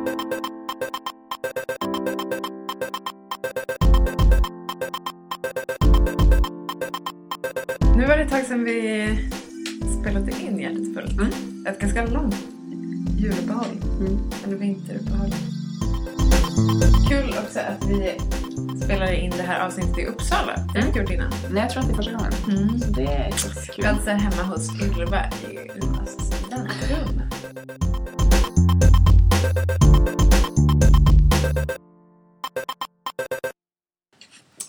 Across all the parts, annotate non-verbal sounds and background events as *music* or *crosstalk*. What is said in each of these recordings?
Nu var det ett tag sedan vi spelade in Hjärtat fullt. Mm. Ett ganska långt juluppehåll. Mm. Eller vinteruppehåll. Kul också att vi spelar in det här avsnittet i Uppsala. Det har vi inte gjort innan. Nej, jag tror att det är första gången. Så det är kul. Alltså hemma hos Ylva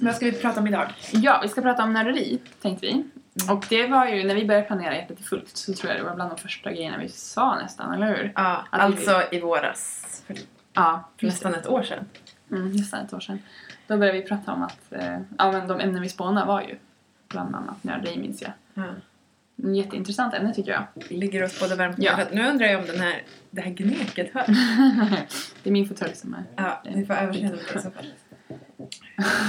Vad ska vi prata om idag? Ja, vi ska prata om nörderi, tänkte vi. Och det var ju, när vi började planera Hjärtat är fullt så tror jag det var bland de första grejerna vi sa nästan, eller hur? Ja, Att alltså i våras. För Ja, nästan ett år sedan. Mm, nästan ett år sedan. Då började vi prata om att, eh, ja men de ämnen vi spånade var ju bland annat nörderi minns jag. Ja. En jätteintressant ämne tycker jag. Ligger oss båda varmt om Ja. Nu undrar jag om den här, det här gneket hörs. *laughs* det är min fåtölj som är... Ja, ni får överseende med det i så fall.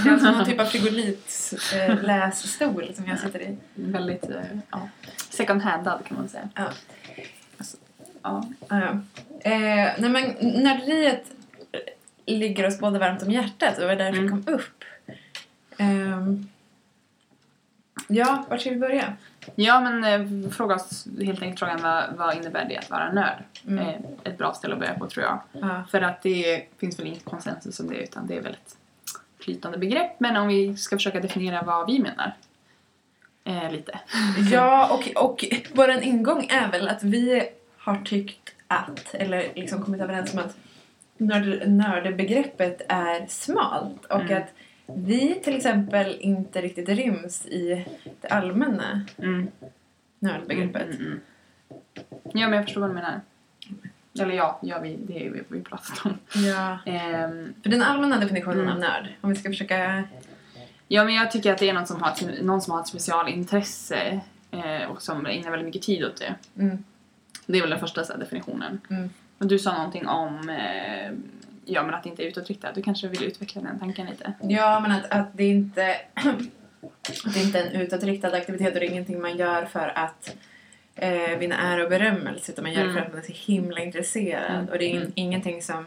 Det är alltså någon typ av frigolitlässtol som jag sitter i. Väldigt, eh, ja, second handad kan man säga. Ja. Alltså, ja. Eh, nej men nörderiet ligger oss båda varmt om hjärtat och det var därför det Mm. kom upp. Ehm, ja, var ska vi börja? Ja, men eh, fråga oss helt enkelt frågan vad, vad innebär det att vara nörd? Mm. Eh, ett bra ställe att börja på tror jag. Ja. För att det finns väl inte konsensus om det utan det är väl ett flytande begrepp. Men om vi ska försöka definiera vad vi menar. Eh, lite. *laughs* Ja, och, och vår ingång är väl att vi har tyckt att, eller liksom kommit överens om att nörd, nördbegreppet är smalt och Mm. att vi till exempel inte riktigt ryms i det allmänna Mm. nördbegreppet. Mm, mm. Ja, men jag förstår vad du menar. Eller ja, ja vi, det är ju vad vi pratat om. Ja. Ehm, För den allmänna definitionen Mm. av nörd, om vi ska försöka... ja, men jag tycker att det är någon som har ett, någon som har ett specialintresse eh, och som ägnar väldigt mycket tid åt det. Mm. Det är väl den första så här, definitionen. Mm. Och du sa någonting om eh, ja, men att det inte är utåtriktad. Du kanske vill utveckla den tanken lite? Ja, men att, att det inte *clears throat* det är inte en utåtriktad aktivitet och det är ingenting man gör för att eh, vinna ära och berömmelse utan man gör det för Mm. att man är så himla intresserad Mm. och det är in, Mm. ingenting som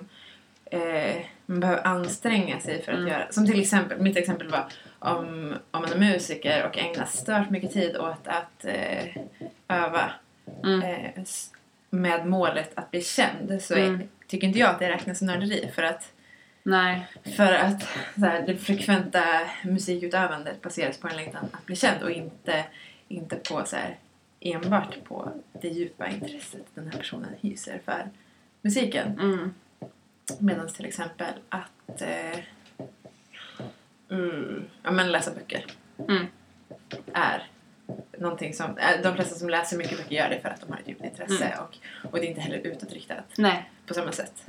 eh, man behöver anstränga sig för att göra. Som till exempel, mitt exempel var om, om man är musiker och ägnar stört mycket tid åt att eh, öva eh, med målet att bli känd så är, tycker inte jag att det räknas som nörderi för att Nej. för att här, det frekventa musikutövandet baseras på en längtan att bli känd och inte, inte på så här, enbart på det djupa intresset den här personen hyser för musiken. Mm. Medan till exempel att eh, mm, ja, men läsa böcker Mm. är någonting som... äh, De flesta som läser mycket böcker gör det för att de har ett djupt intresse Mm. och, och det är inte heller utåtriktat Nej. på samma sätt.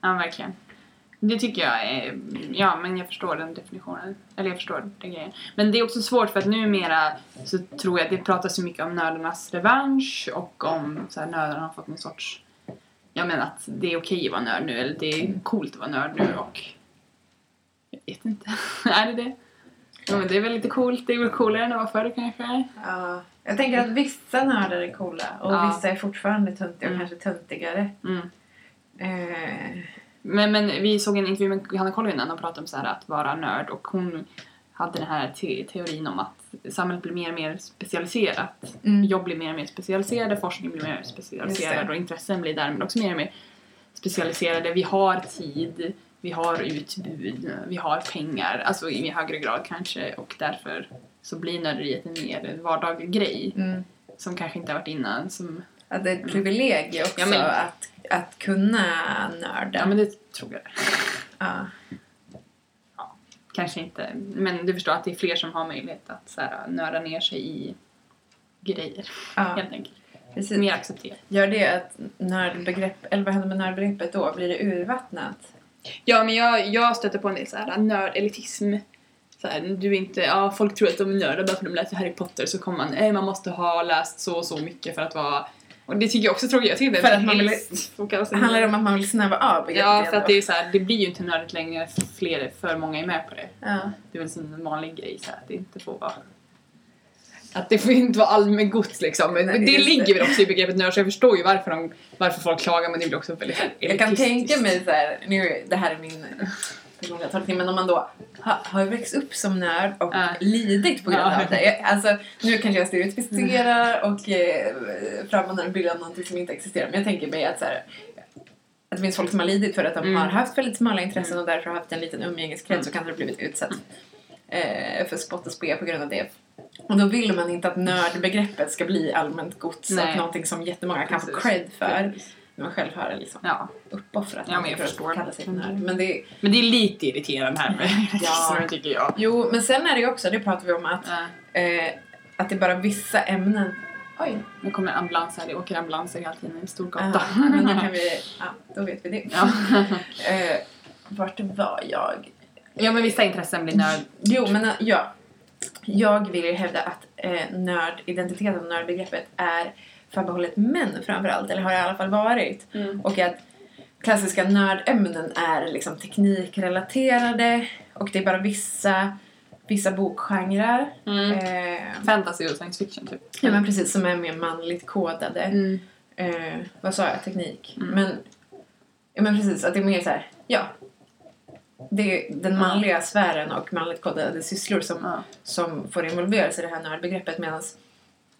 Ja, verkligen. Det tycker jag är... Ja, men jag förstår den definitionen. Eller jag förstår den grejen. Men det är också svårt för att numera så tror jag att det pratas så mycket om nördarnas revansch och om så här, nördarna har fått någon sorts... Jag menar att det är okej att vara nörd nu eller det är coolt att vara nörd nu och... Jag vet inte. *laughs* är det det? Ja, men det är väl lite coolt. Det är väl coolare än det var förr kanske. Ja, jag tänker att vissa nördar är coola och Ja. vissa är fortfarande töntiga och Mm. kanske töntigare. Mm. Eh, Men, men vi såg en intervju med Johanna Kollinen och pratade om så här att vara nörd och hon hade den här te- teorin om att samhället blir mer och mer specialiserat. Mm. Jobb blir mer och mer specialiserade, forskning blir mer och mer specialiserad och intressen blir därmed också mer och mer specialiserade. Vi har tid, vi har utbud, vi har pengar, alltså i högre grad kanske och därför så blir nörderiet en mer vardaglig grej mm. som kanske inte har varit innan. Som, Att det är ett privilegium också Ja, men- att, att kunna nörda. ja men det tror jag. Ja. Kanske inte, men du förstår att det är fler som har möjlighet att så här, nörda ner sig i grejer, Ja, helt enkelt. precis. Mer accepterat. Gör det att nördbegrepp, eller vad händer med nördbegreppet då? Blir det urvattnat? Ja, men jag, jag stöter på en del så här nördelitism. Så här, du är inte, ja, folk tror att de är nördar bara för att de läser Harry Potter så kommer man, eh, man måste ha läst så och så mycket för att vara och det tycker jag också är tråkigt. Jag tycker det För att man vill- Handlar det om att man vill snäva av Ja, för att det är så här, det blir ju inte nördigt längre för fler, för många är med på det. Ja. Det är väl en vanlig grej så här, att det inte får vara Att det får inte vara allmängods liksom. Men Nej, det ligger väl också i begreppet nörd så jag förstår ju varför, de, varför folk klagar men det blir också väldigt Jag kan elitistiskt. tänka mig så här, nu, det här är min personliga tolkning, men om man då ha, har växt upp som nörd och Ja. lidit på grund av det. Alltså, nu kanske jag stereotypiserar och eh, frammanar en bild av någonting som inte existerar, men jag tänker mig att så här, att det finns folk som har lidit för att de Mm. har haft väldigt smala intressen och därför har haft en liten umgängeskrets Mm. och kanske har blivit utsatt eh, för spott och spe på grund av det. Och då vill man inte att nördbegreppet ska bli allmänt gods och någonting som jättemånga kan få Precis. cred för. När man själv har liksom Ja, uppoffrat Ja, men jag förstår. att kalla sig Mm. Men det, men det är lite irriterande här med Ja. *laughs* ja. tycker jag. jo, men sen är det ju också, det pratar vi om, att, Ja. eh, att det är bara vissa ämnen... Oj! Nu kommer en ambulans här, det åker ambulanser hela tiden i en stor Ja, gata. men då kan vi... Ja, då vet vi det. ja. *laughs* Eh, vart var jag? ja men vissa intressen blir nörd. Jo, men ja. Jag vill ju hävda att eh, nördidentiteten och nördbegreppet är förbehållet män framförallt, eller har i alla fall varit. Och att klassiska nördämnen är liksom teknikrelaterade och det är bara vissa, vissa bokgenrer. Mm. Eh, Fantasy och science fiction typ. ja men precis, som är mer manligt kodade. Mm. Eh, vad sa jag? Teknik. Mm. Men, ja, men precis, att det är mer så här, ja. Det är den manliga sfären och manligt kodade sysslor som, som får involveras i det här nördbegreppet medan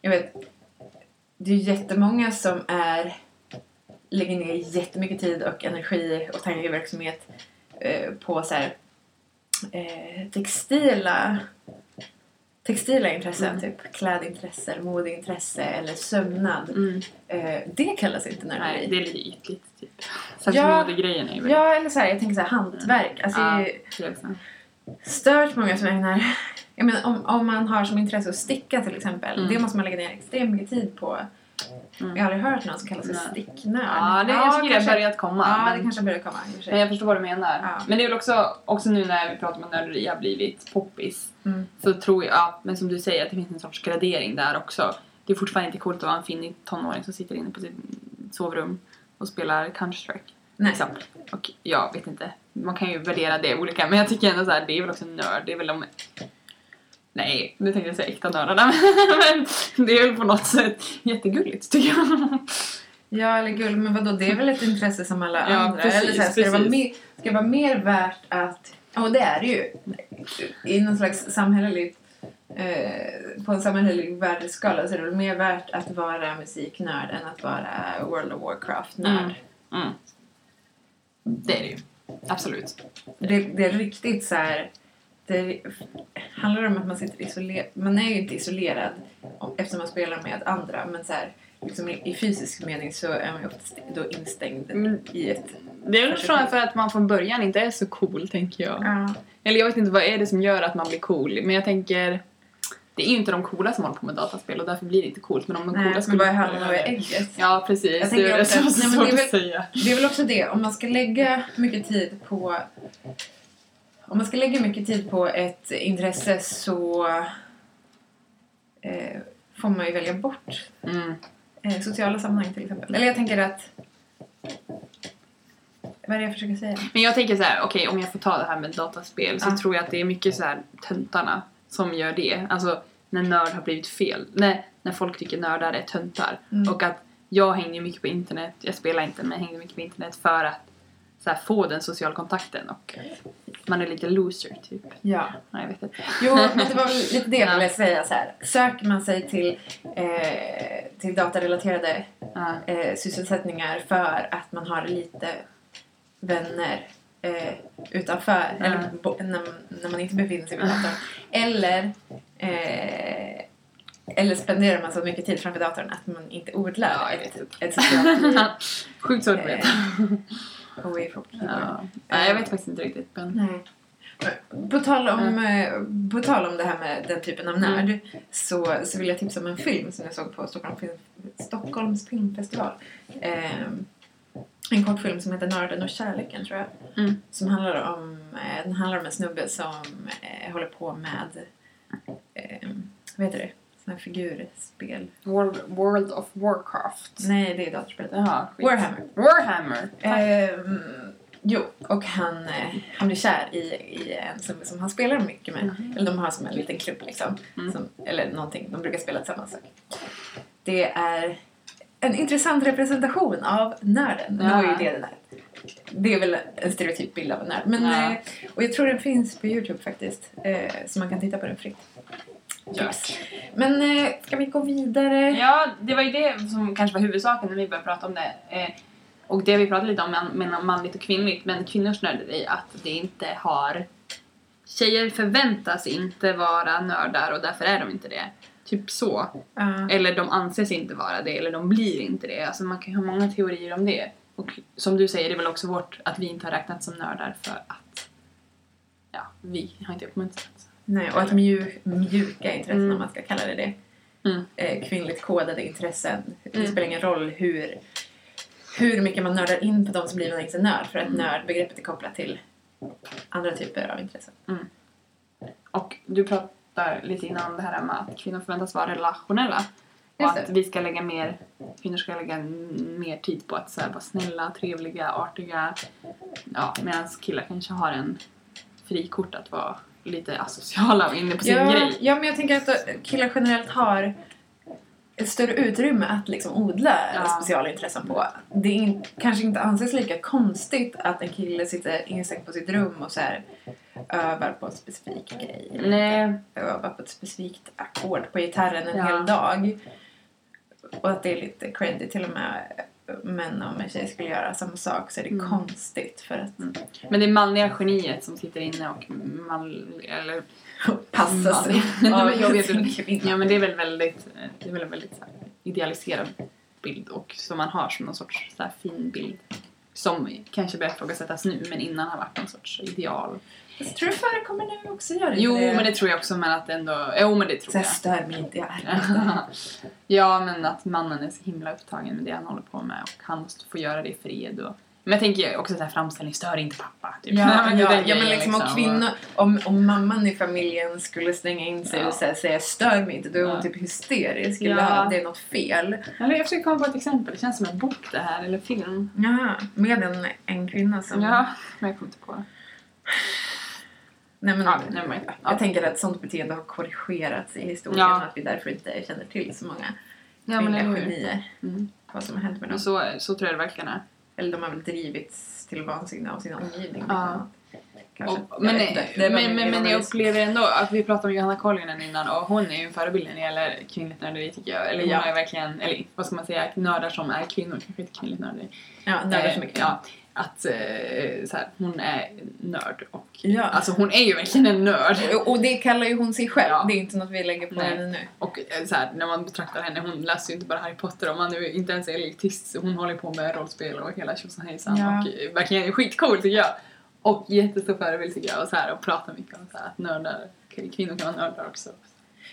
jag vet, det är ju jättemånga som är lägger ner jättemycket tid och energi och tankeverksamhet eh, på så här, eh, textila textila intressen, Mm. typ klädintresse, modeintresse eller sömnad. Mm. Eh, det kallas inte Nej, nörderi. det är lite ytligt typ. Särskilt Ja. modegrejen är ju väldigt... Ja, eller så här, jag tänker så här, hantverk. Alltså, Ja. det är liksom- stört många som ägnar... Jag menar, om, om man har som intresse att sticka till exempel, Mm. det måste man lägga ner extremt mycket tid på. Mm. Jag har aldrig hört någon som kallar sig sticknörd. Ja, det, jag tycker det har kanske, börjat komma. Ja, men- det kanske börjar komma. Men jag förstår vad du menar. Ja. Men det är väl också, också nu när vi pratar om att nörderi har blivit poppis. Mm. Så tror jag, ja, men som du säger, att det finns en sorts gradering där också. Det är fortfarande inte coolt att vara en finnig tonåring som sitter inne på sitt sovrum och spelar Counter-Strike. Nej. Liksom. Och jag vet inte, man kan ju värdera det olika men jag tycker ändå så här, det är väl också en nörd, det är väl de Nej, nu tänkte jag säga äkta nördarna *laughs* men det är väl på något sätt jättegulligt tycker jag. Ja, eller guld, men vadå, det är väl ett intresse som alla Ja, andra? precis, eller så här, ska, det vara mer, ska det vara mer värt att... Ja, och det är det ju. I någon slags samhälleligt... Eh, på en samhällelig värdeskala så är det väl mer värt att vara musiknörd än att vara World of Warcraft-nörd. Mm. Mm. Det är det ju. Absolut. Det, det är riktigt så här... Det handlar om att man sitter isolerad. Man är ju inte isolerad om- eftersom man spelar med andra. Men så här, liksom i, i fysisk mening så är man ju oftast då instängd Mm. i ett... Det är väl för för att man från början inte är så cool, tänker jag. Ja. Eller jag vet inte vad är det som gör att man blir cool, men jag tänker... Det är ju inte de coola som håller på med dataspel och därför blir det inte coolt. Men om de Nej, coola men skulle... vad är och ägget? Ja, precis. Jag Det är *laughs* det så nej, men svårt det att säga. Det är väl också det, om man ska lägga mycket tid på... Om man ska lägga mycket tid på ett intresse så eh, får man ju välja bort Mm. eh, sociala sammanhang till exempel. Eller jag tänker att... Vad är det jag försöker säga? Men jag tänker så här, okej om jag får ta det här med dataspel så Ja. tror jag att det är mycket så här töntarna som gör det. Alltså när nörd har blivit fel. När, när folk tycker nördar är töntar. Mm. Och att jag hänger ju mycket på internet, jag spelar inte men jag hänger mycket på internet för att så här, få den sociala kontakten och man är lite loser typ. Ja. Nej, jag vet inte. Jo, men det var väl lite det jag Ja. ville säga så här. Söker man sig till, eh, till datarelaterade Ja. eh, sysselsättningar för att man har lite vänner eh, utanför, Ja. eller bo, när, när man inte befinner sig vid datorn. Eller, eh, eller spenderar man så mycket tid framför datorn att man inte odlar Ja, ett, ett socialt liv *laughs* Sjukt svårt att veta. Away from keyboard. Ja. Jag vet faktiskt inte riktigt. Men... Nej. På tal, om, eh, på tal om det här med den typen av nörd Mm. så, så vill jag tipsa om en film som jag såg på Stockholm, film, Stockholms filmfestival. Eh, en kortfilm som heter Nörden och kärleken tror jag. Mm. Som handlar om, eh, den handlar om en snubbe som eh, håller på med, eh, vad heter det, såna här figurspel. World, World of Warcraft. Nej, det är datorspelet. Jaha, skit. Warhammer. Warhammer. Eh, Jo, och han, eh, han blir kär i, i en snubbe som han spelar mycket med. Mhm. Eller de har som en liten klubb liksom. Mm. Som, eller någonting, de brukar spela tillsammans. Det är en intressant representation av nörden. Nu Ja. var ju det det där. Det är väl en stereotyp bild av en nörd. Men, Ja. eh, och jag tror den finns på Youtube faktiskt. Eh, så man kan titta på den fritt. Kört. Men eh, ska vi gå vidare? Ja, det var ju det som kanske var huvudsaken när vi började prata om det. Eh, och det vi pratade lite om man- mellan manligt och kvinnligt, men kvinnors nörderi, att det inte har... Tjejer förväntas inte vara nördar och därför är de inte det. Typ så. Ja. Eller de anses inte vara det, eller de blir inte det. Alltså man kan ha många teorier om det. Och som du säger, det är väl också vårt att vi inte har räknats som nördar för att ja, vi har inte uppmuntrats. Nej, och att mjuk, mjuka intressen, Mm. om man ska kalla det det. Mm. Eh, kvinnligt kodade intressen. Det Mm. spelar ingen roll hur, hur mycket man nördar in på dem så blir man inte nörd. För att Mm. nördbegreppet är kopplat till andra typer av intressen. Och du pratar lite innan det här med att kvinnor förväntas vara relationella. Och att vi ska lägga mer, kvinnor ska lägga mer tid på att så här, vara snälla, trevliga, artiga. Ja, medan killar kanske har en frikort att vara lite asociala och inne på sin Ja, grej. ja, men jag tänker att killar generellt har ett större utrymme att liksom odla Ja. specialintressen på. Det in, kanske inte anses lika konstigt att en kille sitter instängd på sitt rum och så här övar på en specifik grej. Nej, öva på ett specifikt ackord på gitarren en Ja. hel dag. Och att det är lite creddy till och med. Men om en tjej skulle göra samma sak så är det Mm. konstigt för att men det är manliga geniet som sitter inne och man, eller *laughs* passa sig. Men jag vet inte. Ja men det är väl väldigt, det är väl en väldigt så här, idealiserad bild och som man har som någon sorts så här, fin bild. Som kanske börjar ifrågasättas nu men innan har varit någon sorts ideal. Jag tror det förekommer nu också. Gör det Jo men det tror jag också men att ändå, jo men det Så tror jag jag. stör mig inte, jag är *laughs* ja men att mannen är så himla upptagen med det han håller på med och han måste få göra det i fred och men jag tänker också så här framställning, stör inte pappa. Typ. Ja, *laughs* men ja, ja men liksom om kvinnor, om, om mamman i familjen skulle stänga in sig Ja. och säga, säga stör mig inte, då är hon Ja. typ hysterisk eller Ja. det är något fel. Eller jag försöker komma på ett exempel, det känns som en bok det här, eller film. Ja, med en, en kvinna som... Ja, men jag kommer inte på det. Nej, men, Ja, mind. Jag Ja. tänker att sånt beteende har korrigerats i historien Ja. och att vi därför inte känner till så många Ja, men kvinnliga genier. Mm. Vad som har hänt med dem. Men så, så tror jag det verkligen är. Eller de har väl drivits till vansinne av sin omgivning. Ja. Och, men, jag var men, men, egen men jag upplever ändå att vi pratade om Johanna Kollinen innan och hon är ju en förebild när det gäller kvinnligt nörderi tycker jag. Eller hon Ja. är verkligen, eller vad ska man säga, nördar som är kvinnor, kanske inte kvinnligt nörderi. Ja, nördar Eh, för mycket. Ja, att eh, så här, hon är nörd och Ja. alltså hon är ju verkligen en nörd. Och det kallar ju hon sig själv. Ja. Det är inte något vi lägger på Nej. henne nu. Och eh, så här, när man betraktar henne, hon läser ju inte bara Harry Potter om man nu inte ens är elitist. Hon håller på med rollspel och hela tjosan hejsan Ja. och eh, verkligen skitcool tycker jag. Och jättestor förebild tycker jag och så här och pratar mycket om så här, att nördar, kvinnor kan vara nördar också.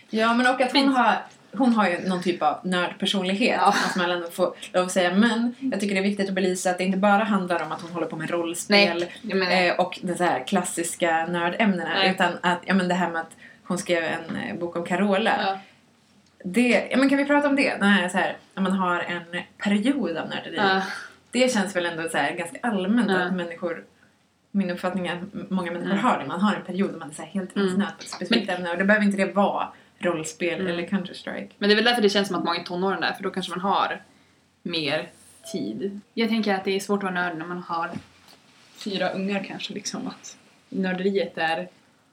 Ja, men och att hon har, hon har ju någon typ av nördpersonlighet. Ja. Måste man ändå få lov att säga. Men jag tycker det är viktigt att belysa att det inte bara handlar om att hon håller på med rollspel. Eh, och de så här klassiska nördämnena. Nej. Utan att, ja men det här med att hon skrev en eh, bok om Carola. ja. Det, ja men kan vi prata om det? Den här, så här, när man har en period av nörderi. Ja. Det känns väl ändå så här ganska allmänt Ja. att människor min uppfattning är att många människor Mm. har det. Man har en period där man är så helt Mm. insnöad på ett specifikt ämne. Och det behöver inte det vara rollspel Mm. eller Counter-Strike. Men det är väl därför det känns som att många är tonåren där, för då kanske man har mer tid. Jag tänker att det är svårt att vara nörd när man har fyra ungar kanske liksom. Att nörderiet är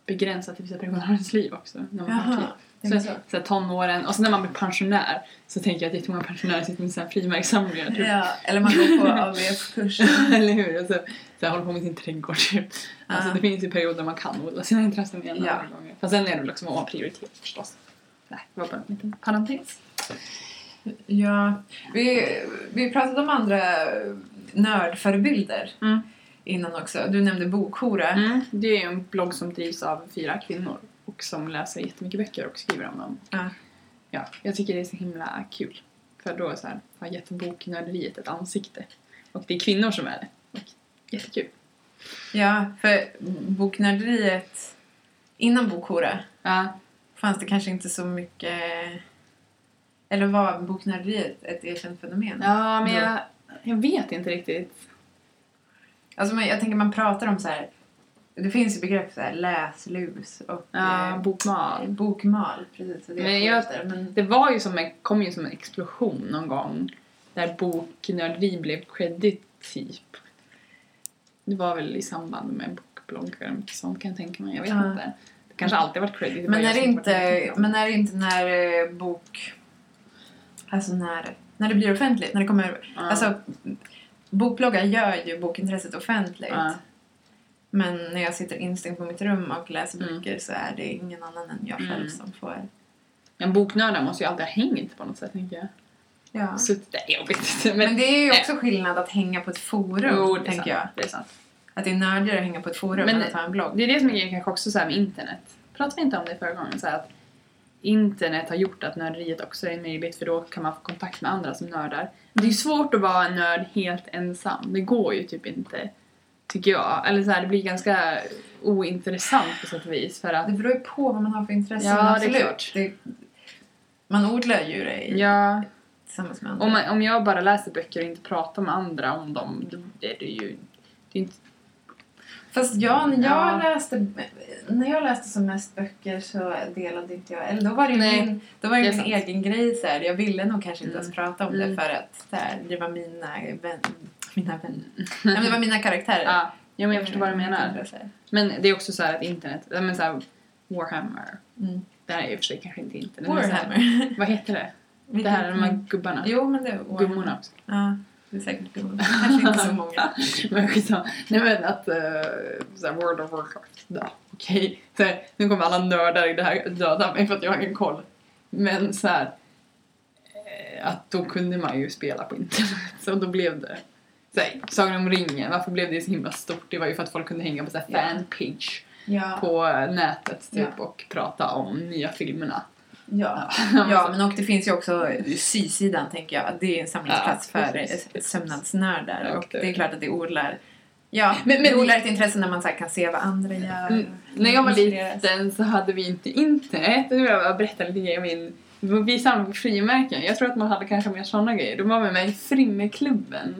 begränsat till vissa perioder av ens liv också. När man har tid. Så, så. så. tonåren, och sen när man blir pensionär så tänker jag att jättemånga pensionärer sitter med här frimärkssamlingar. Typ. Ja, eller man går på *laughs* AVF-kurs. *laughs* Eller hur? Och så, så håller på med sin trädgård typ. Alltså Ja. det finns ju perioder där man kan odla sina intressen igen Ja. andra gånger. Fast sen är det har prioritet förstås. Nej, det var bara en liten parentes. Ja, vi, vi pratade om andra nördförebilder Mm. innan också. Du nämnde Bokhora. Mm. Det är en blogg som drivs av fyra kvinnor och som läser jättemycket böcker och skriver om dem. Ja. Ja, jag tycker det är så himla kul. För då så här, har gett boknörderiet ett ansikte. Och det är kvinnor som är det. Och jättekul. Ja, för boknörderiet innan Bokhora Ja, fanns det kanske inte så mycket... Eller var boknörderiet ett erkänt fenomen? ja men jag, jag vet inte riktigt. Alltså jag tänker man pratar om så här. Det finns ju begrepp så här läslus och Ja, eh, bokmal. bokmal. Precis, det Men jag- efter, men Det var ju som en, kom ju som en explosion någon gång där boknörderi blev credit typ. Det var väl i samband med bokbloggar och sånt kan jag tänka mig. Jag vet Ja. inte. Det kanske alltid varit credit. Men är, det inte, men är det inte när eh, bok... Alltså när, när det blir offentligt, när det kommer... Ja. Alltså, bokbloggar gör ju bokintresset offentligt. Men när jag sitter instängd på mitt rum och läser Mm. böcker så är det ingen annan än jag själv Mm. som får... Men boknördar måste ju alltid ha hängt på något sätt tänker jag. Ja. Suttit där, jag vet inte. Men, Men det är ju också skillnad att hänga på ett forum, Jo, tänker sant. jag. Det är sant. Att det är nördigare att hänga på ett forum Men- än att ha en blogg. Det är det som är kanske också så här med internet. Pratade vi inte om det förra gången? Så här att internet har gjort att nörderiet också är möjligt för då kan man få kontakt med andra som nördar. Det är ju svårt att vara en nörd helt ensam. Det går ju typ inte. Tycker jag. Eller så här, det blir ganska ointressant på sätt och vis för att Det beror ju på vad man har för intressen, Ja, det är absolut. klart. Det, man odlar ju det i, Ja, tillsammans med andra. om, man, om jag bara läser böcker och inte pratar med andra om dem, då är det ju... Det är inte, Fast ja, när jag, Ja. läste, när jag läste som mest böcker så delade inte jag, eller då var det ju Nej, min, då var det det min sant. egen grej så här. Jag ville nog kanske inte Mm. ens prata om Mm. det för att så här, det var mina vänner, mina vänner, *laughs* Nej, men det var mina karaktärer. ja, ja, men jag förstår vad du menar. Men det är också så här att internet, ja, men så här, Warhammer, Mm. det här är och för sig kanske inte internet. så här- Warhammer. *laughs* Vad heter det? Det här, de här gubbarna. Jo, men det är Warhammer. Gummorna också. Ja, det är säkert gummor. Kanske inte så många. *laughs* Men skitsamma. Nej men att uh, såhär World of Warcraft, ja okej. Okay. Nu kommer alla nördar i det här döda mig för att jag har ingen koll. Men så här eh, att då kunde man ju spela på internet. Så då blev det så här, Sagan om ringen, varför blev det så himla stort? Det var ju för att folk kunde hänga på så här Ja. fanpage Ja. på nätet typ Ja. och prata om nya filmerna. Ja. *laughs* ja, men och det finns ju också sysidan tänker jag. Det är en samlingsplats Ja, för sömnadsnördar. Ja, och det- är klart att det odlar Ja, Men- men- det odlar ett intresse när man så kan se vad andra gör. Mm, När jag var liten så hade vi inte internet. Jag berätta lite grejer om min... Vi samlade på frimärken. Jag tror att man hade kanske mer sådana grejer. Då var med i Frimmerklubben.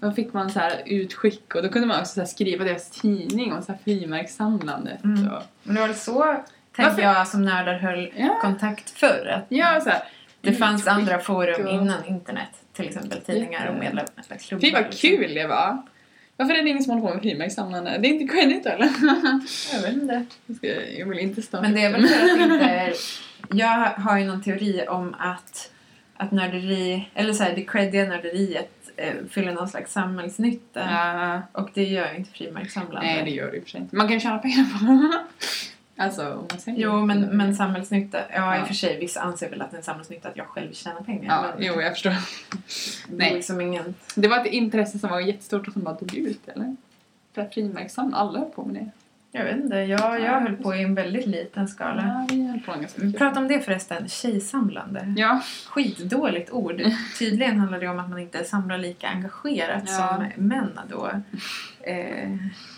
Då fick man så här utskick och då kunde man också så skriva deras tidning om så här frimärkssamlandet. Mm. Och, Men det var väl så, tänker jag, som nördar höll ja, kontakt förr. Att ja, så här. det fanns andra forum och- innan internet. Till exempel tidningar och medlemsklubbar. Fy vad liksom. kul det var! Varför är det ingen som håller på med frimärkssamlande? Det är inte credit eller? *laughs* Jag vet inte. Jag vill inte starta Men det är väl för att inte är... Jag har ju någon teori om att, att nörderi, eller så här, det creddiga nörderiet fyller någon slags samhällsnytta. Ja, Och det gör ju inte frimärkssamlande. nej det gör det i och för sig inte. Man kan tjäna pengar på det. *laughs* Alltså om man säljer. Jo, men, men samhällsnytta. Ja, i Ja. och för sig. Vissa anser väl att det är en samhällsnytta att jag själv tjänar pengar. Ja, men jo jag förstår. det *laughs* nej. liksom ingen... Det var ett intresse som var jättestort och som bara dog ut eller? För att frimärkssamla, alla på med det. Jag vet inte. Jag, jag höll på i en väldigt liten skala. Ja, vi höll på ganska Vi mycket. pratade om det förresten. Tjejsamlande. Ja, Skitdåligt ord. Tydligen handlar det om att man inte samlar lika engagerat Ja. som män då eh,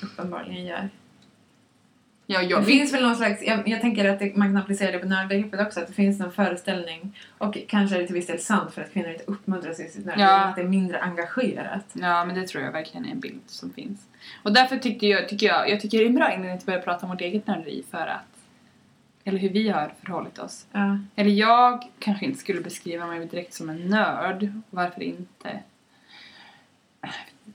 uppenbarligen gör. Ja Det jag finns väl någon slags, jag, jag tänker att det, man kan applicera det på nördbegreppet också, att det finns någon föreställning, och kanske är det till viss del sant för att kvinnor inte uppmuntras i sitt nörderi, Ja. att det är mindre engagerat. Ja, men det tror jag verkligen är en bild som finns. Och därför tyckte jag, tycker jag, jag tycker det är en bra innan vi börjar prata om vårt eget nörderi för att, eller hur vi har förhållit oss. Ja. Eller jag kanske inte skulle beskriva mig direkt som en nörd, varför inte?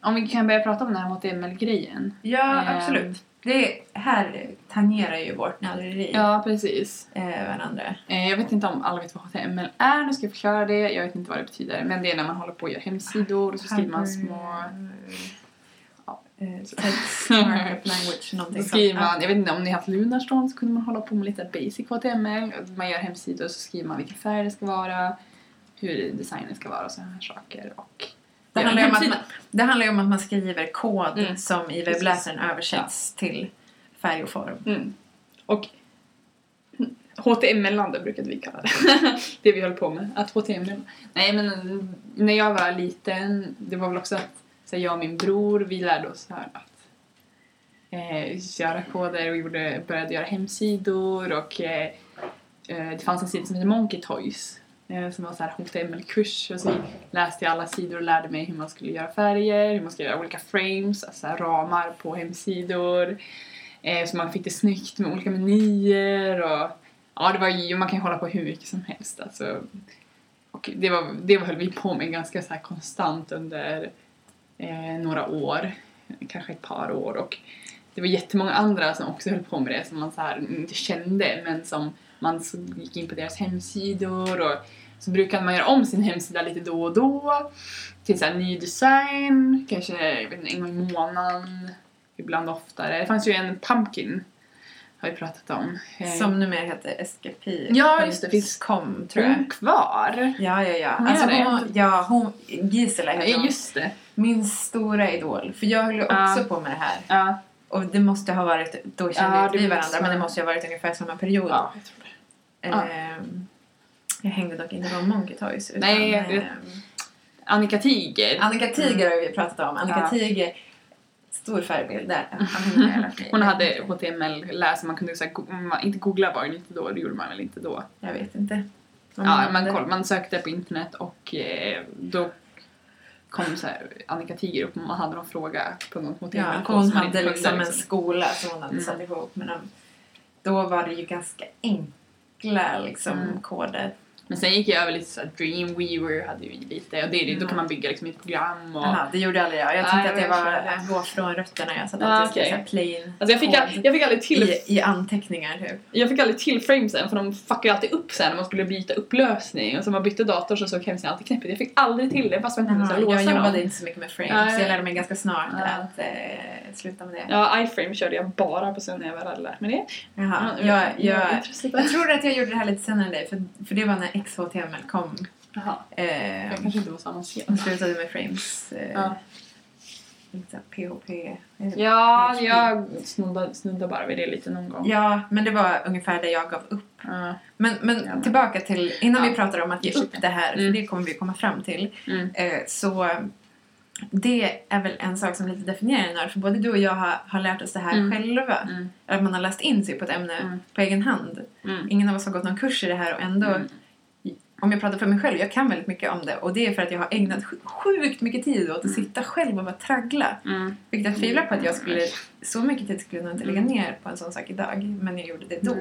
Om vi kan börja prata om den här HTML-grejen. Ja, Ehm. absolut. Det här tangerar ju vårt nörderi Ja, precis. eh, varandra. Eh, Jag vet inte om alla vet vad HTML är, nu ska jag förklara det. Jag vet inte vad det betyder. Men det är när man håller på och gör hemsidor och så skriver man små... Ja. Eh, *laughs* language, någonting Så skriver man, jag vet inte om ni har haft Lunarstorm så kunde man hålla på med lite basic HTML. Man gör hemsidor och så skriver man vilka färger det ska vara, hur designen ska vara och sådana här saker. Och Det en handlar, om att man, det handlar om att man skriver kod Mm. som i webbläsaren översätts till färg och form. Mm. Och HTML-ande brukade vi kalla det. *laughs* det vi höll på med. Att HTML. Nej men när jag var liten, det var väl också att så jag och min bror, vi lärde oss här att eh, göra koder och gjorde, började göra hemsidor och eh, eh, det fanns en sida som heter Monkey Toys. Eh, som var så här HTML-kurs och så läste jag alla sidor och lärde mig hur man skulle göra färger, hur man skulle göra olika frames, alltså ramar på hemsidor. Eh, så man fick det snyggt med olika menyer och ja, det var ju, man kan ju hålla på hur mycket som helst alltså. Och det var, det höll vi på med ganska så här konstant under eh, några år, kanske ett par år och det var jättemånga andra som också höll på med det som man så här inte kände men som man så gick in på deras hemsidor och så brukade man göra om sin hemsida lite då och då till så ny design, kanske inte, en gång i månaden, ibland oftare. Det fanns ju en Pumpkin, har vi pratat om. Eh, Som numera heter Escapi. Ja, just det, finns- kom tror jag. hon kvar. Ja, ja, ja. Alltså, det. hon, ja, hon, Gisela heter Ja, hon. just det. Min stora idol. För jag höll ju Ja. också på med det här. Ja, Och det måste ha varit, då kände Ja, det vi varandra, men det måste ha varit ungefär samma period. ja jag tror det. ja. Ehm, jag hängde dock inte på Monkey Toys. Utan, Nej, ehm, Annika Tiger. Annika Tiger har vi pratat om. Annika Ja. Tiger, stor förebild där. *laughs* Hon hade HTML-läs, man kunde så här, man, inte googla var inte då, det gjorde man väl inte då. Jag vet inte. Vad Ja, man, koll, man sökte på internet och eh, då kom så här, Annika Tiger upp och man hade någon fråga på någon HTML. Ja, hon man hade kunde, liksom en skola som hon hade Mm. satt ihop. Men de, då var det ju ganska enkla liksom, Mm. koder. Men sen gick jag över lite så här, Dreamweaver hade ju lite och det är det, då Mm. kan man bygga liksom ett program och... Jaha, det gjorde aldrig jag. Jag tyckte jag att det var att gå från rötterna. Jag satt Ja, alltid okay. plain Alltså jag fick, all, jag fick aldrig till i, i anteckningar typ. Jag fick aldrig till framesen för de fuckade alltid upp sen när man skulle byta upplösning och så man bytte dator så såg hemsidan alltid knäppigt Jag fick aldrig till det fast jag inte kunde låsa jag dem. jobbade inte så mycket med frames. Nej. Så jag lärde mig ganska snart att eh, sluta med det. Ja, iframe körde jag bara på sen när jag väl hade lärt mig det. Jaha, Ja, jag, jag, där. jag tror att jag gjorde det här lite senare än dig. För, för det var när XHTML kom. Jaha, Eh, jag kanske inte var och avancerad. slutade med frames. Eh, Ja. PHP. Ja, PHP. jag snuddade, snuddade bara vid det lite någon gång. Ja, men det var ungefär det jag gav upp. Ja. Men, men Ja, tillbaka till, innan Ja. vi pratar om att ge upp det här, Mm. för det kommer vi komma fram till. Mm. Eh, så det är väl en sak som lite definierar en nörd. För både du och jag har, har lärt oss det här Mm. själva. Mm. Att man har läst in sig på ett ämne Mm. på egen hand. Mm. Ingen av oss har gått någon kurs i det här och ändå, Mm. Om jag pratar för mig själv, jag kan väldigt mycket om det. Och det är för att jag har ägnat sj- sjukt mycket tid åt att Mm. sitta själv och bara traggla. Mm. Vilket jag tvivlar på att jag skulle, så mycket tid skulle jag nog inte lägga Mm. ner på en sån sak idag. Men jag gjorde det då.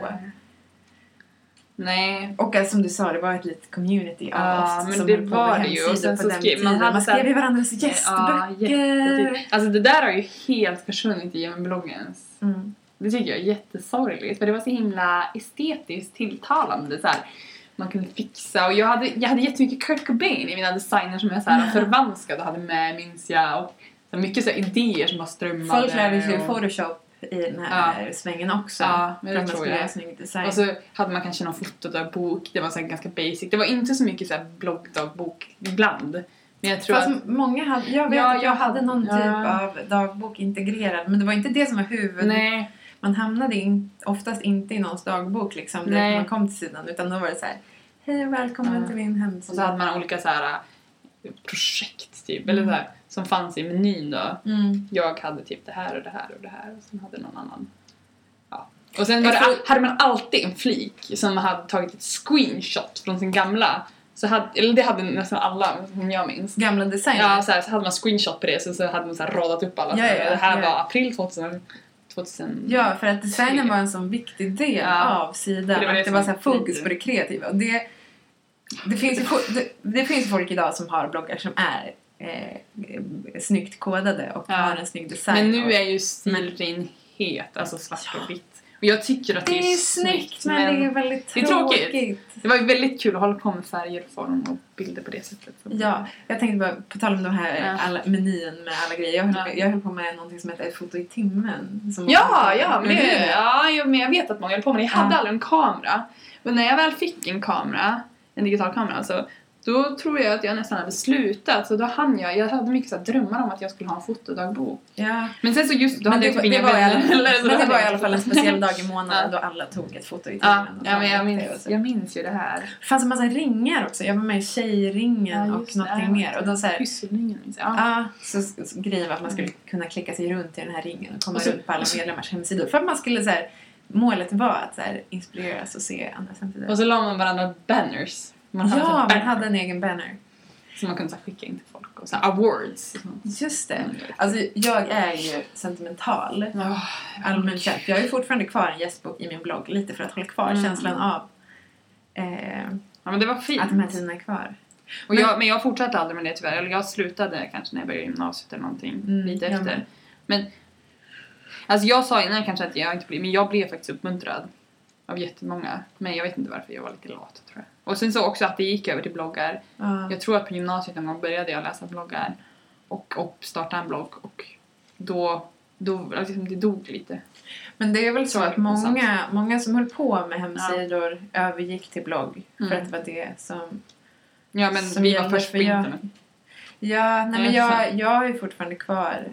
Nej. Och att, som du sa, det var ett litet community av Ja, oss men som det höll på var det ju. Och sen så skrev- man Man skrev i varandras Ja, gästböcker. jättetyp. Alltså det där har ju helt försvunnit i bloggens Mm. Det tycker jag är jättesorgligt för det var så himla estetiskt tilltalande så här. Man kunde fixa och jag hade, jag hade jättemycket Kurt Cobain i mina designer som jag så här förvanskade och hade med minns jag och så mycket så idéer som bara strömmade. Folk lärde sig ju och, Photoshop i den här svängen också. Ja, men det tror jag. design. och så hade man kanske någon fotodagbok, det var så ganska basic. Det var inte så mycket så här bloggdagbok ibland. Men jag tror Fast att... många hade, jag vet Ja, att jag jag hade någon ja. typ av dagbok integrerad men det var inte det som var huvud. Nej. Man hamnade in, oftast inte i någons dagbok liksom när man kom till sidan utan då var det så här Hej och välkommen Ja. till min hemsida. Och så hade man olika så här äh, projekt typ, eller så här, som fanns i menyn då. mm. jag hade typ det här och det här och det här och sen hade någon annan. Ja. Och sen var det, tror- hade man alltid en flik som hade tagit ett screenshot från sin gamla. Så hade, eller det hade nästan alla som jag minns. Gamla designer. Ja, så, här, så hade man screenshot på det så, så hade man så här radat upp alla. Ja, så här, ja, det här ja. var april 2000, 2000. Ja, för att designen var en sån viktig del Ja. av sidan. Det var det att det var så här fokus på det kreativa. Och det, det, finns ju, det, det finns folk idag som har bloggar som är eh, snyggt kodade och Ja. har en snygg design. Men nu och, är ju stilren het, alltså svart och vitt. Och jag tycker att det, det är snyggt men, det är väldigt det är tråkigt. tråkigt. Det var ju väldigt kul att hålla på med färger, form och bilder på det sättet. Ja, jag tänkte bara på tal om de här Ja. alla, menyn med alla grejer. Jag höll, Ja. jag höll på med någonting som heter ett foto i timmen. Ja, ja, men, det, ja, jo, men jag vet att många höll på med det. Jag hade Ja. aldrig en kamera. Men när jag väl fick en kamera, en digital kamera alltså, då tror jag att jag nästan hade slutat. Så då hann jag, jag hade mycket så drömmar om att jag skulle ha en fotodagbok. Ja. Men sen så just då Men hade det, jag typ inga var i alla, vänner så men det var i alla fall en speciell dag i månaden *laughs* Ja. då alla tog ett foto i. Ja, ja men jag så. minns, jag minns ju det här. Det fanns en massa ringar också. Jag var med i Tjejringen Ja, och någonting det. mer. Och då så här, Pysselringen minns jag. Ja. Ja, så, så grejen var att man skulle kunna klicka sig runt i den här ringen och komma Och så- runt på alla medlemmars hemsidor. För att man skulle så här, målet var att så här, inspireras och se andras hemsidor. Och så la man varandra banners. Man hade Ja, här man hade en egen banner. som man kunde så skicka in till folk. Och så awards. Just det. Alltså, jag är ju sentimental. Ja, Allmänt känt. Jag har ju fortfarande kvar en gästbok i min blogg. Lite för att hålla kvar Mm. känslan av eh, ja, men det var fint. att de här tiderna är kvar. Och Men- jag, men jag fortsatte aldrig med det tyvärr. Eller jag slutade kanske när jag började gymnasiet eller någonting. Mm, lite efter. Men alltså jag sa innan kanske att jag inte blev, men jag blev faktiskt uppmuntrad av jättemånga. Men jag vet inte varför, jag var lite lat tror jag. Och sen så också att det gick över till bloggar. Ja. Jag tror att på gymnasiet någon gång började jag läsa bloggar och, och starta en blogg och då, då liksom, det dog lite. Men det är väl så Så att många, många som höll på med hemsidor övergick till blogg. För Mm. att det var det som... Ja men Som vi var först på för internet. Ja, nej, men jag, jag har ju fortfarande kvar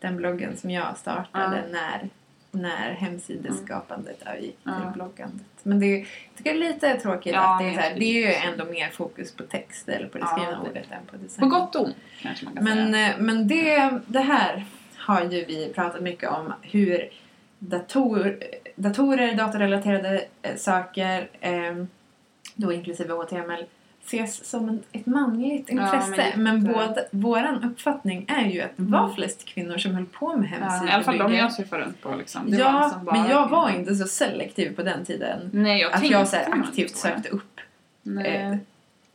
den bloggen som jag startade Ja. när, när hemsideskapandet övergick Ja. till bloggandet. Men det jag tycker jag är lite tråkigt Ja, att det är, så här, det är ju ändå mer fokus på text eller på det Ja, skrivna det- ordet än på design. På gott och ont kanske man kan Men, säga. eh, men det, det här har ju vi pratat mycket om. Hur dator, datorer, datorrelaterade eh, saker, eh, då inklusive HTML, ses som en, ett manligt Ja, intresse. men men båda, våran uppfattning är ju att det var Mm. flest kvinnor som höll på med Ja, hemsidor. I alla fall de jag surfar runt på liksom. Det Ja, bara men jag var inte så selektiv på den tiden. Nej, jag Att jag så här, aktivt det. sökte upp eh,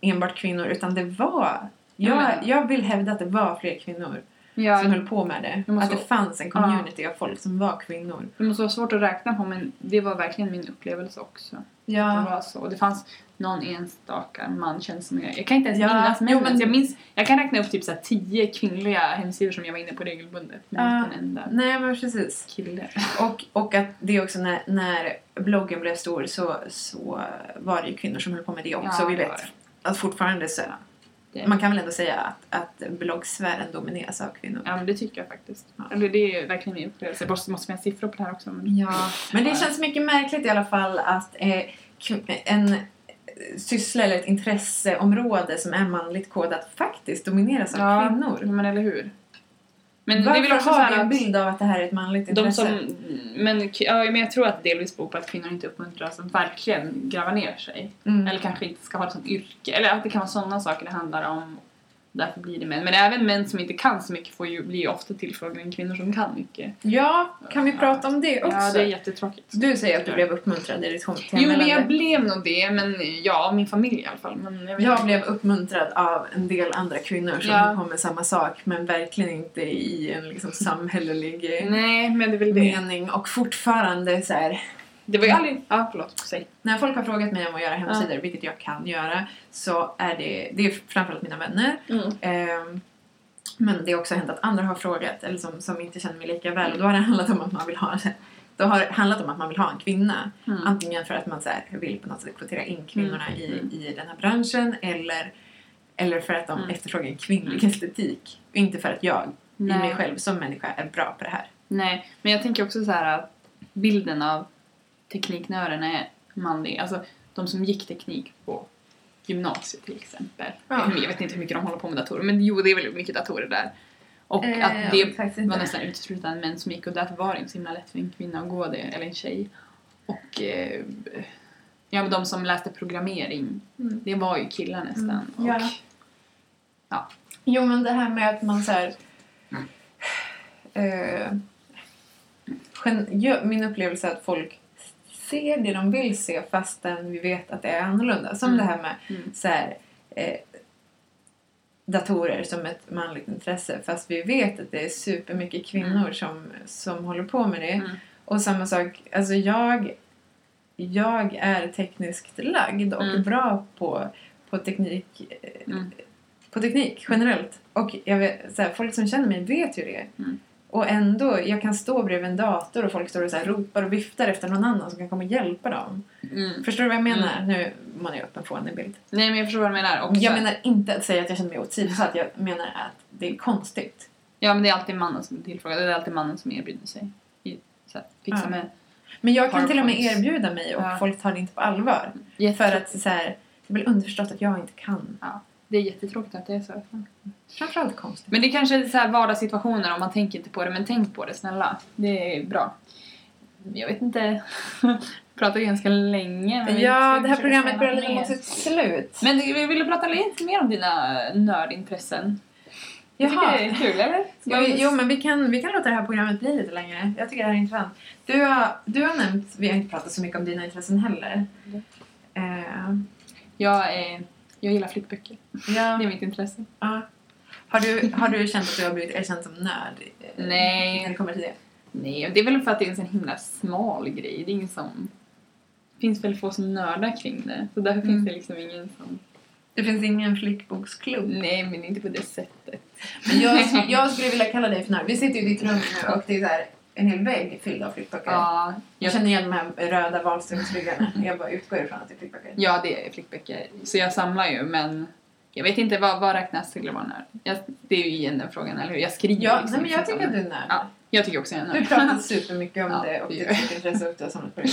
enbart kvinnor, utan det var jag, men- jag vill hävda att det var fler kvinnor Ja, som höll på med det. Det måste Att det fanns en community av folk som var kvinnor. det måste vara svårt att räkna på men det var verkligen min upplevelse också. Det Ja, var så. Och det fanns någon enstaka man känns som jag... Jag kan inte ens Ja, minnas jo, männen. men- Jag, minns, jag kan räkna upp typ så tio kvinnliga hemsidor som jag var inne på regelbundet. Men Ja. inte en enda nej men precis. kille. Och, och att det också när, när bloggen blev stor så, så var det ju kvinnor som höll på med det också. Ja, vi vet att fortfarande så, Det. man kan väl ändå säga att, att bloggsfären domineras av kvinnor. Ja men det tycker jag faktiskt. Ja. Eller det är verkligen min upplevelse. Måste, måste finnas siffror på det här också. Men... Ja, men det känns mycket märkligt i alla fall att eh, en syssla eller ett intresseområde som är manligt kodat faktiskt domineras av Ja, kvinnor. men eller hur? Men Varför det väl också så har vi en bild av att det här är ett manligt intresse? som, men, ja, men jag tror att det delvis beror på att kvinnor inte uppmuntras att verkligen gräva ner sig. Mm. Eller kanske inte ska ha det som yrke. Eller att det kan vara sådana saker det handlar om. Därför blir det män. Men även män som inte kan så mycket får ju, blir ju ofta tillfrågade än kvinnor som kan mycket. Ja, kan vi prata om det också? Ja, det är jättetråkigt. Du säger att du blev uppmuntrad i ditt Jo, men jag blev nog det. Men ja, min familj i alla fall. Men jag, Jag blev uppmuntrad av en del andra kvinnor som Ja. på med samma sak men verkligen inte i en liksom samhällelig Nej, men det är väl det. mening. Och fortfarande så här, Det var ju aldrig... Ja, förlåt. Säg. när folk har frågat mig om att göra hemsidor, vilket jag kan göra, så är det, det är framförallt mina vänner. Ehm, men det har också hänt att andra har frågat, eller som, som inte känner mig lika väl, och då har det handlat om att man vill ha då har det handlat om att man vill ha en kvinna. Mm. Antingen för att man så här, vill på något sätt kvotera in kvinnorna Mm. i, Mm. i den här branschen eller, eller för att de Mm. efterfrågar en kvinnlig estetik. Och inte för att jag i Nej. mig själv som människa är bra på det här. Nej, men jag tänker också så här att bilden av tekniknörden är manlig. Alltså de som gick teknik på gymnasiet till exempel. Ja. Jag vet inte hur mycket de håller på med datorer, men jo, det är väl mycket datorer där. Och Eh, att det var nästan uteslutande män som gick och därför var det inte så himla lätt för en kvinna att gå det, eller en tjej. Och eh, ja, men de som läste programmering, Mm. det var ju killar nästan. Mm, ja. Och, Jo, men det här med att man så här... Eh, ja, min upplevelse är att folk ser det de vill se fastän vi vet att det är annorlunda. Som Mm. det här med mm. så här, eh, datorer som ett manligt intresse fast vi vet att det är supermycket kvinnor som, som håller på med det. Mm. Och samma sak, alltså jag, jag är tekniskt lagd och Mm. bra på, på teknik eh, Mm. på teknik generellt. Och jag vet, så här, folk som känner mig vet ju det. Mm. Och ändå, jag kan stå bredvid en dator och folk står och så ropar och viftar efter någon annan som kan komma och hjälpa dem. Mm. Förstår du vad jag menar? Nu målar jag upp en bild. Nej, men jag förstår vad du menar. Och så Jag menar inte att säga att jag känner mig åsidosatt. Jag menar att det är konstigt. Ja, men det är alltid mannen som är tillfrågad. Det är alltid mannen som erbjuder sig. I, så här, fixa Ja. med. Men jag kan till och med erbjuda mig och Ja. folk tar det inte på allvar. För att så här, det blir underförstått att jag inte kan. Det är jättetråkigt att det är så. Framförallt konstigt. Men det kanske är så här vardagssituationer om man tänker inte på det, men tänk på det snälla. Det är bra. Jag vet inte. *laughs* pratat ganska länge. Ja, det här programmet börjar lida mot sitt slut. Men du, vi ville prata lite mer om dina nördintressen. Jag tycker det är kul, eller? Ska vi, jo, men vi kan, vi kan låta det här programmet bli lite längre. Jag tycker det här är intressant. Du har, du har nämnt, vi har inte pratat så mycket om dina intressen heller. Eh, Jag, är, jag gillar flickböcker. ja, *laughs* Det är mitt intresse. ja. Har, du, har du känt att du har blivit erkänd som nörd? Nej. När det kommer till det? Nej, det är väl för att det är en sån himla smal grej. Det är ingen som... Det finns väl få som nördar kring det. Så därför Mm. finns det liksom ingen som... Det finns ingen flickboksklubb. Nej, men inte på det sättet. Men jag, *laughs* jag skulle vilja kalla dig för nörd. Vi sitter ju i ditt rum nu och det är så här en hel vägg fylld av flickböcker. Ja, Jag känner igen de här röda Wahlströmsryggarna. *laughs* Jag bara utgår ifrån att det är flickböcker. ja, det är flickböcker. Så jag samlar ju, men... Jag vet inte, vad, vad räknas till att vara nörd? Jag, det är ju igen den frågan, eller hur? Jag skriver Ja, liksom nej, men jag tycker att du är nörd. Ja, jag tycker också jag är Du nörd. pratar *laughs* supermycket om Ja, det och det ditt jag. intresse och du har samlat på det.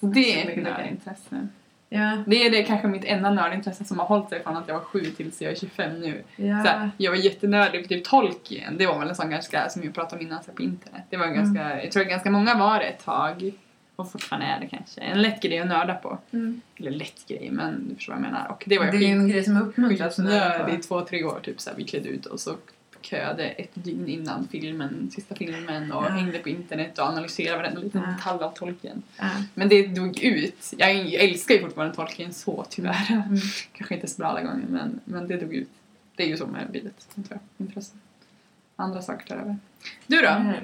Det är ett nördintresse. Ja, Det är det kanske mitt enda nördintresse som har hållit sig från att jag var sju tills jag är 25 nu. ja. Så här, jag var jättenördig på typ Tolkien. Det var väl en sån ganska, som vi pratade om innan, så på internet. Det var en Mm. ganska, jag tror att ganska många var det ett tag. Och fortfarande är det kanske. En lätt grej att nörda på. Mm. Eller lätt grej, men du förstår vad jag menar. Och det var Det jag är ju skit, en grej som uppmuntras att nörda skitnördig i på. två, tre år. Typ så här, vi klädde ut oss och köade ett dygn innan filmen, sista filmen och Ja. hängde på internet och analyserade varenda liten Ja. detalj av Tolkien. Ja. Men det dog ut. Jag, jag älskar ju fortfarande Tolkien så tyvärr. Mm. Kanske inte så bra alla gånger men, men det dog ut. Det är ju så med livet, tror jag. Intresse. Andra saker tar över. Du då? Mm.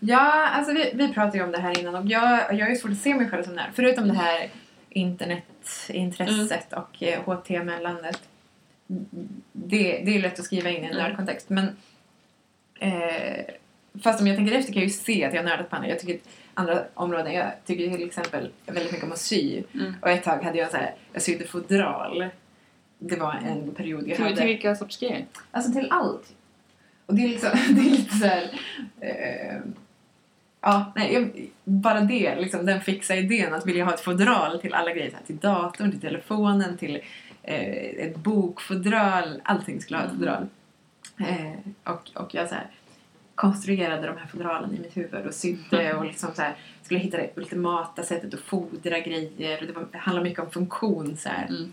Ja, alltså vi, vi pratade ju om det här innan och jag, jag är svårt att se mig själv som nörd. Förutom det här internetintresset och eh, HTML-landet. Det, det är lätt att skriva in i en Mm. nördkontext. Men eh, fast om jag tänker efter kan jag ju se att jag har nördat på andra. Jag tycker andra områden, jag tycker till exempel väldigt mycket om att sy. Mm. Och ett tag hade jag så här, jag sydde fodral. Det var en period jag Till, hade. till vilka sorts grejer? Alltså till allt. Och det är liksom, *laughs* det är lite så här... Eh, ja, nej, jag, bara det, liksom, den fixa idén att vilja ha ett fodral till alla grejer. Här, till datorn, till telefonen, till eh, ett bokfodral. Allting skulle ha ett Mm. fodral. Eh, och, och jag så här, konstruerade de här fodralen i mitt huvud och sydde *laughs* och liksom så här, skulle hitta det ultimata sättet att fodra grejer. Och det, var, det handlar mycket om funktion. Så här. Mm.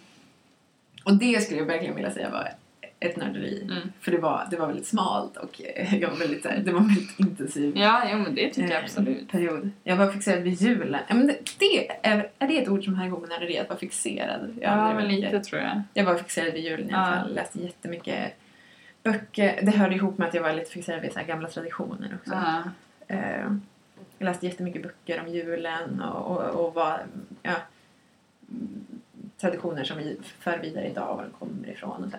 Och det skulle jag verkligen vilja säga var ett nörderi. Mm. För det var, det var väldigt smalt och *laughs* jag var väldigt, här, det var en väldigt intensiv Ja, jo, men det tycker jag eh, absolut. period. Jag var fixerad vid julen. Ja, men det, det är, är det ett ord som hör ihop med nörderi? Att vara fixerad? Jag, Ja, men lite tror jag. jag var fixerad vid julen i alla Ja. fall. Läste jättemycket böcker. Det hörde ihop med att jag var lite fixerad vid så gamla traditioner också. Ja. Eh, jag läste jättemycket böcker om julen och, och, och vad, ja, mm, traditioner som vi för vidare idag, var de kommer ifrån och så.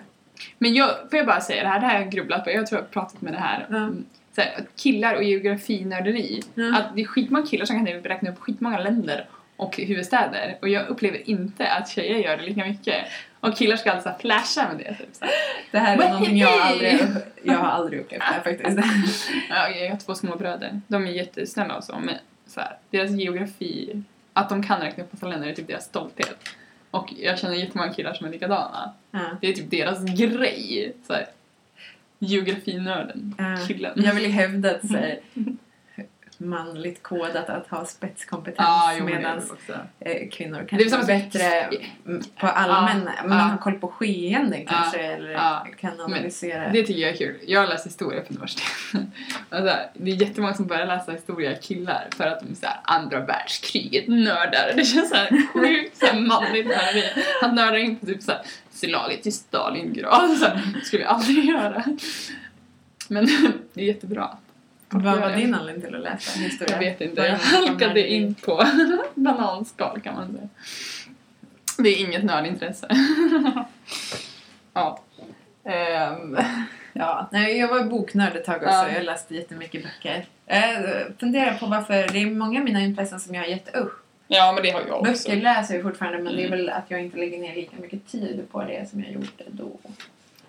Men jag, får jag bara säga det här, det här har jag grubblat på. Jag tror jag har pratat med det här. Mm, Så här killar och geografinörderi. Ja. Att det är skitmånga killar som kan räkna upp skitmånga länder och huvudstäder. Och jag upplever inte att tjejer gör det lika mycket. Och killar ska alltså flasha med det. Typ. Det här är Wahey! någonting jag aldrig, jag har aldrig upplevt här faktiskt. *laughs* Ja, jag har två små bröder. De är jättesnälla och så, men så här, deras geografi, att de kan räkna upp massa länder är typ deras stolthet. Och jag känner jättemånga killar som är likadana. Ja. Det är typ deras grej. Så här, geografinörden, Ja. killen. Jag vill ju hävda att *laughs* manligt kodat att ha spetskompetens Ja, jo, det är medan det också. eh, kvinnor Det är kanske som är att- bättre på allmän... Ja, man ja. har koll på skeenden kanske eller kan analysera. Det tycker jag är kul. Jag har läst historia på universitetet. *laughs* Alltså, det är jättemånga som börjar läsa historia, killar, för att de är såhär andra världskriget nördar. Det känns såhär sjukt såhär manligt nörderi. Han nördar in på typ såhär slaget i Stalingrad. Så här, det skulle jag aldrig göra. Men *laughs* det är jättebra. Vad var din anledning till att läsa historia? Jag vet inte, jag halkade in på *laughs* bananskal kan man säga. Det är inget nördintresse. *laughs* ja. Ehm, ja, nej, jag var boknörd ett tag också. Ja. Jag läste jättemycket böcker. Jag funderar på varför det är många av mina intressen som jag har gett upp. ja, men det har jag också. Böcker läser jag fortfarande men det är Mm. väl att jag inte lägger ner lika mycket tid på det som jag gjorde då.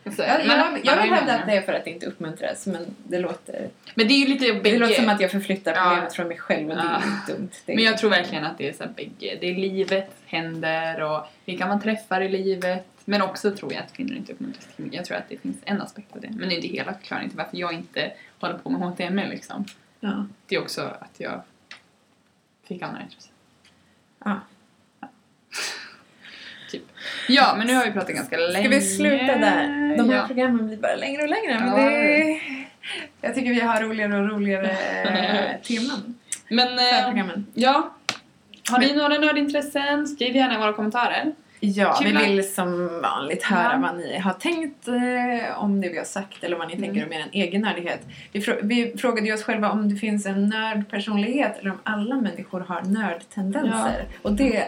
Så, Jag, men- jag, jag vill hävda att det är för att det inte uppmuntras men det låter, Men det är ju lite det låter som att jag förflyttar Ja. problemet från mig själv och det är Ja. dumt. Är, Men jag tror verkligen att det är så bägge. Det är livet, händer och vilka man träffar i livet. Men också tror jag att kvinnor inte uppmuntras till. Jag tror att det finns en aspekt av det. Men det är inte hela förklaringen till varför jag inte håller på med HTML liksom. ja. Det är också att jag fick andra intressen. Ja. Ja, men nu har vi pratat ganska länge. Ska vi sluta där? De här ja. programmen blir bara längre och längre. Men Ja. det, jag tycker vi har roligare och roligare eh, *laughs* teman Men, eh, programmen. ja. Har ni några nördintressen? Skriv gärna i våra kommentarer. Ja, Kul vi att- vill som vanligt höra Ja. vad ni har tänkt eh, om det vi har sagt eller vad ni tänker Mm. om er egen nördighet. Vi, frå- vi frågade ju oss själva om det finns en nördpersonlighet eller om alla människor har nördtendenser. Och det,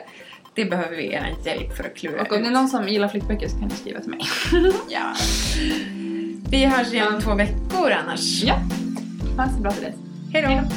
det behöver vi er hjälp för att klura Och om ut. det är någon som gillar flickböcker så kan ni skriva till mig. *laughs* ja. Vi hörs igen om två veckor annars. Ja. Ha så bra till dess. Hej då. Hej då.